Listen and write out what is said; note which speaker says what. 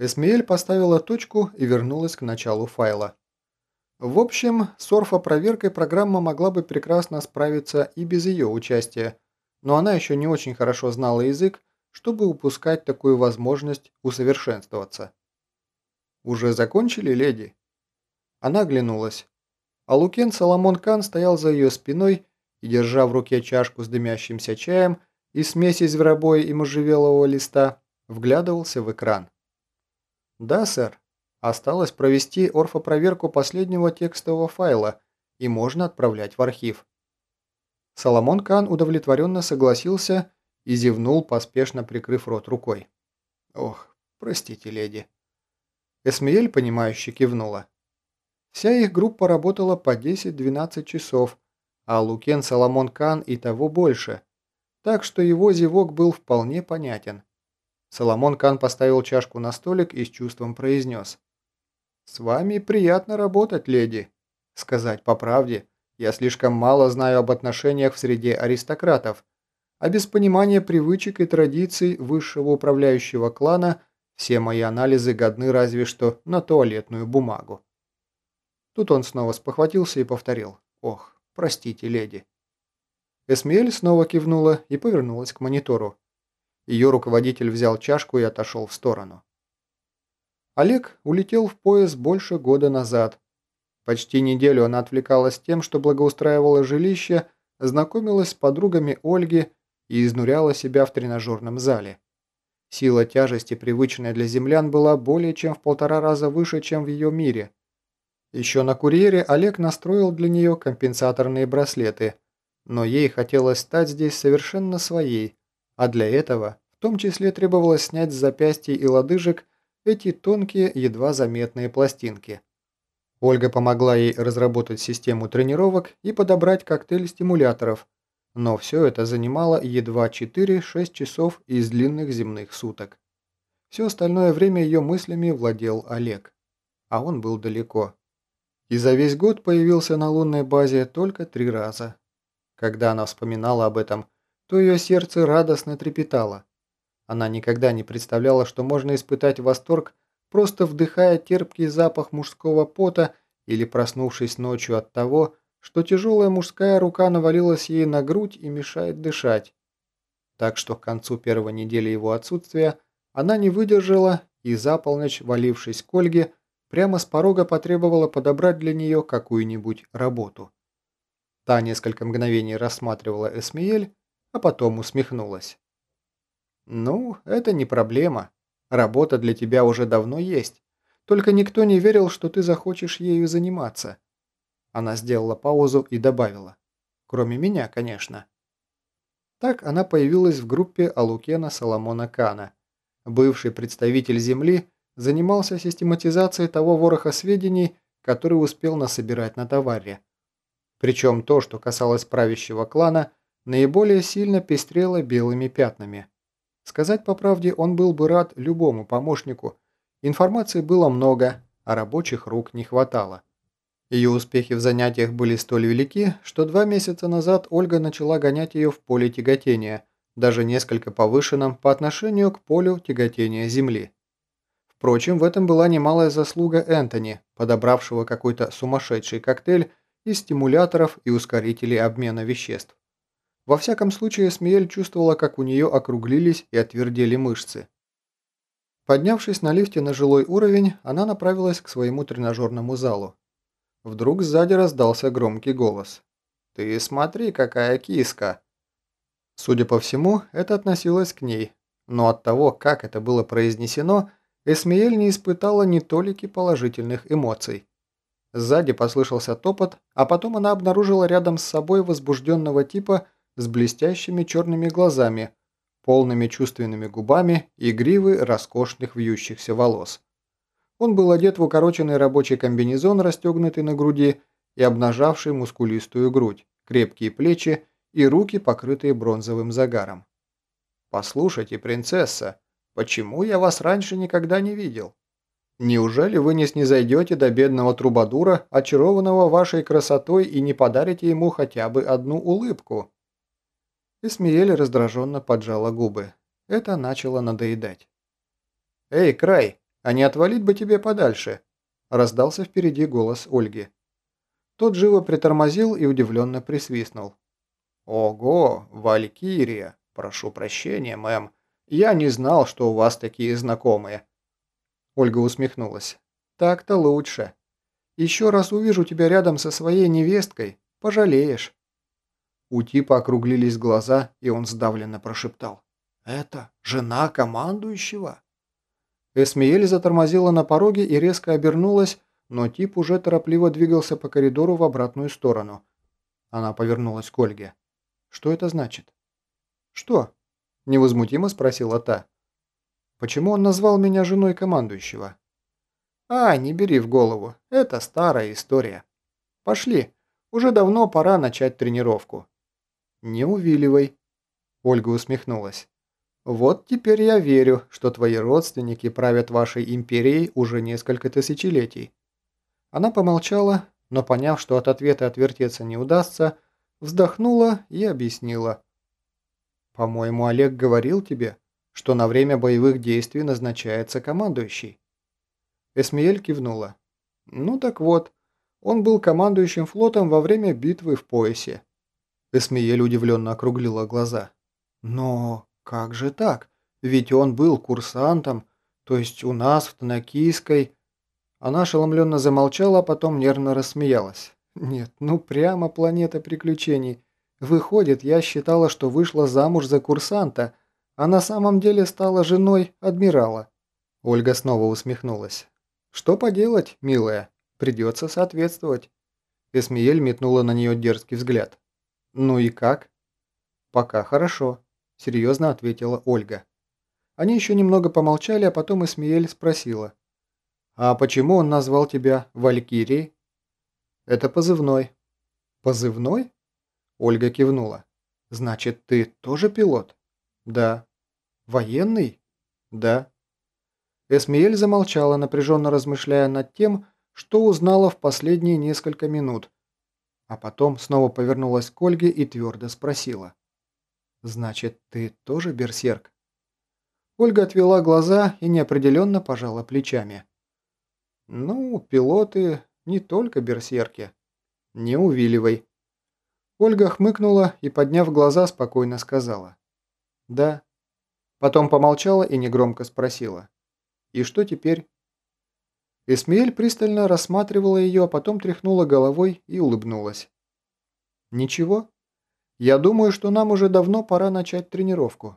Speaker 1: Эсмиэль поставила точку и вернулась к началу файла. В общем, с орфопроверкой программа могла бы прекрасно справиться и без ее участия, но она еще не очень хорошо знала язык, чтобы упускать такую возможность усовершенствоваться. «Уже закончили, леди?» Она оглянулась. А Лукен Соломон Кан стоял за ее спиной и, держа в руке чашку с дымящимся чаем и смесь из зверобоя и можжевелового листа, вглядывался в экран. «Да, сэр. Осталось провести орфопроверку последнего текстового файла, и можно отправлять в архив». Соломон Кан удовлетворенно согласился и зевнул, поспешно прикрыв рот рукой. «Ох, простите, леди». Эсмиэль, понимающе кивнула. Вся их группа работала по 10-12 часов, а Лукен Соломон Кан и того больше, так что его зевок был вполне понятен. Соломон Кан поставил чашку на столик и с чувством произнес. «С вами приятно работать, леди. Сказать по правде, я слишком мало знаю об отношениях в среде аристократов, а без понимания привычек и традиций высшего управляющего клана все мои анализы годны разве что на туалетную бумагу». Тут он снова спохватился и повторил. «Ох, простите, леди». Эсмиэль снова кивнула и повернулась к монитору. Ее руководитель взял чашку и отошел в сторону. Олег улетел в пояс больше года назад. Почти неделю она отвлекалась тем, что благоустраивала жилище, знакомилась с подругами Ольги и изнуряла себя в тренажерном зале. Сила тяжести, привычная для землян, была более чем в полтора раза выше, чем в ее мире. Еще на курьере Олег настроил для нее компенсаторные браслеты, но ей хотелось стать здесь совершенно своей, а для этого том числе требовалось снять с запястья и лодыжек эти тонкие, едва заметные пластинки. Ольга помогла ей разработать систему тренировок и подобрать коктейль стимуляторов, но все это занимало едва 4-6 часов из длинных земных суток. Все остальное время ее мыслями владел Олег, а он был далеко. И за весь год появился на лунной базе только три раза. Когда она вспоминала об этом, то ее сердце радостно трепетало. Она никогда не представляла, что можно испытать восторг, просто вдыхая терпкий запах мужского пота или проснувшись ночью от того, что тяжелая мужская рука навалилась ей на грудь и мешает дышать. Так что к концу первой недели его отсутствия она не выдержала и за полночь, валившись к Ольге, прямо с порога потребовала подобрать для нее какую-нибудь работу. Та несколько мгновений рассматривала Эсмиель, а потом усмехнулась. «Ну, это не проблема. Работа для тебя уже давно есть. Только никто не верил, что ты захочешь ею заниматься». Она сделала паузу и добавила. «Кроме меня, конечно». Так она появилась в группе Алукена Соломона Кана. Бывший представитель Земли занимался систематизацией того вороха сведений, который успел насобирать на товаре. Причем то, что касалось правящего клана – наиболее сильно пестрела белыми пятнами. Сказать по правде, он был бы рад любому помощнику. Информации было много, а рабочих рук не хватало. Ее успехи в занятиях были столь велики, что два месяца назад Ольга начала гонять ее в поле тяготения, даже несколько повышенном по отношению к полю тяготения Земли. Впрочем, в этом была немалая заслуга Энтони, подобравшего какой-то сумасшедший коктейль из стимуляторов и ускорителей обмена веществ. Во всяком случае, Смиель чувствовала, как у нее округлились и отвердели мышцы. Поднявшись на лифте на жилой уровень, она направилась к своему тренажерному залу. Вдруг сзади раздался громкий голос. «Ты смотри, какая киска!» Судя по всему, это относилось к ней, но от того, как это было произнесено, Эсмиэль не испытала ни толики положительных эмоций. Сзади послышался топот, а потом она обнаружила рядом с собой возбужденного типа, с блестящими черными глазами, полными чувственными губами и гривы роскошных вьющихся волос. Он был одет в укороченный рабочий комбинезон, расстегнутый на груди и обнажавший мускулистую грудь, крепкие плечи и руки, покрытые бронзовым загаром. «Послушайте, принцесса, почему я вас раньше никогда не видел? Неужели вы не снизойдете до бедного трубадура, очарованного вашей красотой, и не подарите ему хотя бы одну улыбку?» Эсмиэль раздраженно поджала губы. Это начало надоедать. «Эй, Край, А не отвалить бы тебе подальше!» – раздался впереди голос Ольги. Тот живо притормозил и удивленно присвистнул. «Ого, Валькирия! Прошу прощения, мэм. Я не знал, что у вас такие знакомые». Ольга усмехнулась. «Так-то лучше. Еще раз увижу тебя рядом со своей невесткой, пожалеешь». У типа округлились глаза, и он сдавленно прошептал. «Это жена командующего?» Эсмиэль затормозила на пороге и резко обернулась, но тип уже торопливо двигался по коридору в обратную сторону. Она повернулась к Ольге. «Что это значит?» «Что?» – невозмутимо спросила та. «Почему он назвал меня женой командующего?» «А, не бери в голову, это старая история. Пошли, уже давно пора начать тренировку». «Не увиливай», – Ольга усмехнулась. «Вот теперь я верю, что твои родственники правят вашей империей уже несколько тысячелетий». Она помолчала, но поняв, что от ответа отвертеться не удастся, вздохнула и объяснила. «По-моему, Олег говорил тебе, что на время боевых действий назначается командующий». Эсмиэль кивнула. «Ну так вот, он был командующим флотом во время битвы в поясе. Эсмиель удивленно округлила глаза. «Но как же так? Ведь он был курсантом, то есть у нас в Танакийской...» Она ошеломленно замолчала, а потом нервно рассмеялась. «Нет, ну прямо планета приключений. Выходит, я считала, что вышла замуж за курсанта, а на самом деле стала женой адмирала». Ольга снова усмехнулась. «Что поделать, милая? Придется соответствовать». Эсмиель метнула на нее дерзкий взгляд. «Ну и как?» «Пока хорошо», – серьезно ответила Ольга. Они еще немного помолчали, а потом Эсмиэль спросила. «А почему он назвал тебя Валькирией?» «Это позывной». «Позывной?» Ольга кивнула. «Значит, ты тоже пилот?» «Да». «Военный?» «Да». Эсмиэль замолчала, напряженно размышляя над тем, что узнала в последние несколько минут, а потом снова повернулась к Ольге и твердо спросила. «Значит, ты тоже берсерк?» Ольга отвела глаза и неопределенно пожала плечами. «Ну, пилоты не только берсерки. Не увиливай». Ольга хмыкнула и, подняв глаза, спокойно сказала. «Да». Потом помолчала и негромко спросила. «И что теперь?» Эсмеэль пристально рассматривала ее, а потом тряхнула головой и улыбнулась. «Ничего. Я думаю, что нам уже давно пора начать тренировку.